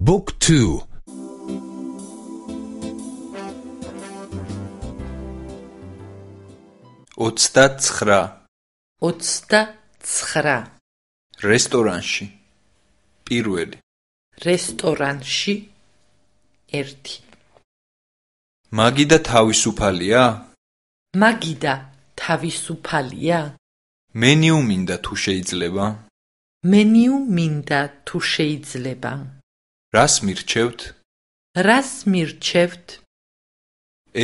Book 2 29 29 რესტორანში პირველი რესტორანში 1 მაგიდა თავისუფალია მაგიდა თავისუფალია მენიუ მინდა თუ შეიძლება მენიუ მინდა თუ შეიძლება რას მირჩევთ? რას მირჩევთ?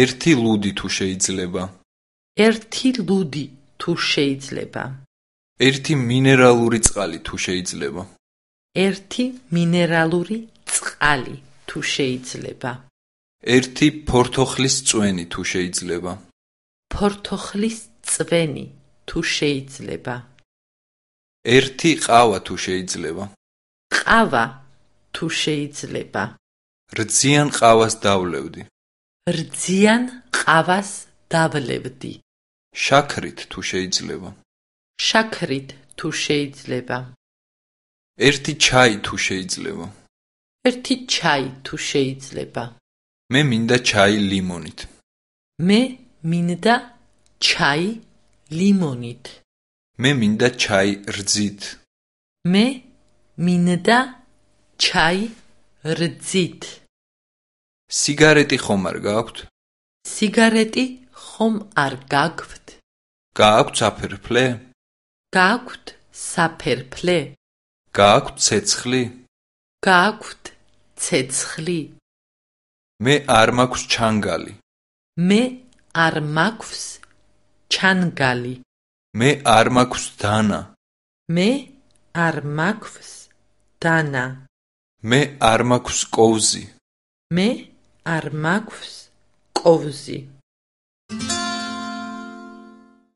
ერთი ლუდი თუ შეიძლება? ერთი ლუდი თუ შეიძლება? ერთი მინერალური წყალი თუ შეიძლება? ერთი მინერალური წყალი თუ შეიძლება? ერთი ფორთოხლის წვენი თუ შეიძლება? ფორთოხლის წვენი თუ შეიძლება? ერთი ყავა თუ შეიძლება? ყავა თუ შეიძლება. რძიან ყავას დავლევდი. რძიან ყავას დავლევდი. შაქრით თუ შეიძლება. შაქრით თუ შეიძლება. ერთი ჩაი თუ შეიძლება. ერთი ჩაი თუ შეიძლება. მე მინდა ჩაი ლიმონით. მე მინდა ჩაი ლიმონით. მე მინდა ჩაი რძით. მე მინდა ჩაი რძით. სიგარეტი ხომ არ გაქვთ სიგარეტი ხომ არ გაგვთ გააქვთ საფერფლე? გაგვთ საფერფლე. გააქვთ ცეცხლი? გაგვთ ცეცხლი. მე არ მაქვს ჩანგალი. მე არ მაქვს ჩანგალი. მე არ მაქვს დანა. მე არ მაქვს დანა მე არ მაქვს კოვზი. მე არ მაქვს კოვზი